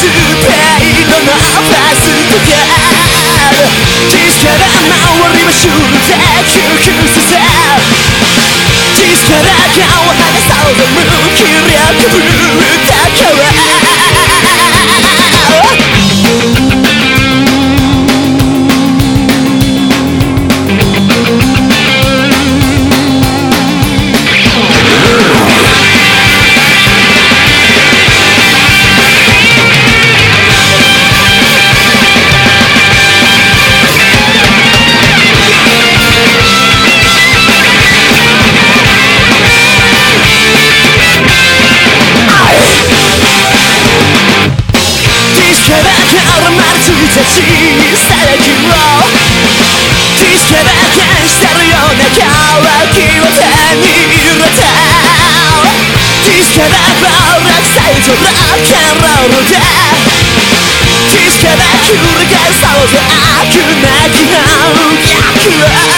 スペインのバスとか。This kind of 回りましょうで救急させ This kind of 顔を剥がそうと無気力けだけ俺までついた小さな気を気づけだけしてるような乾きを手に入れた気づけだ暴落サイトロックンロールで気け繰り返そうぜ悪なきの逆を